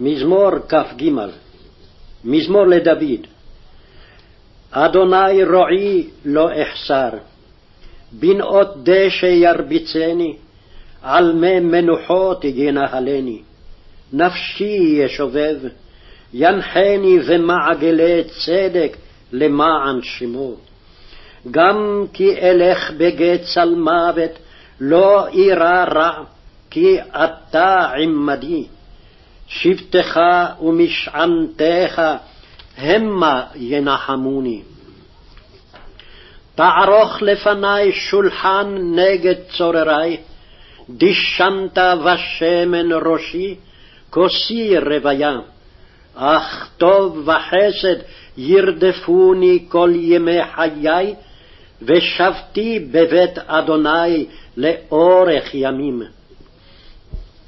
מזמור כ"ג, מזמור לדוד. אדוני רועי לא אחסר, בנאות דשא ירביצני, על מי מנוחות ינהלני. נפשי ישובב, ינחני במעגלי צדק למען שמו. גם כי אלך בגיא צלמוות, לא אירא רע, כי אתה עמדי. שבטך ומשענתך המה ינחמוני. תערוך לפני שולחן נגד צוררי, דשנת בשמן ראשי, כוסי רוויה. אך טוב וחסד ירדפוני כל ימי חיי, ושבתי בבית אדוני לאורך ימים.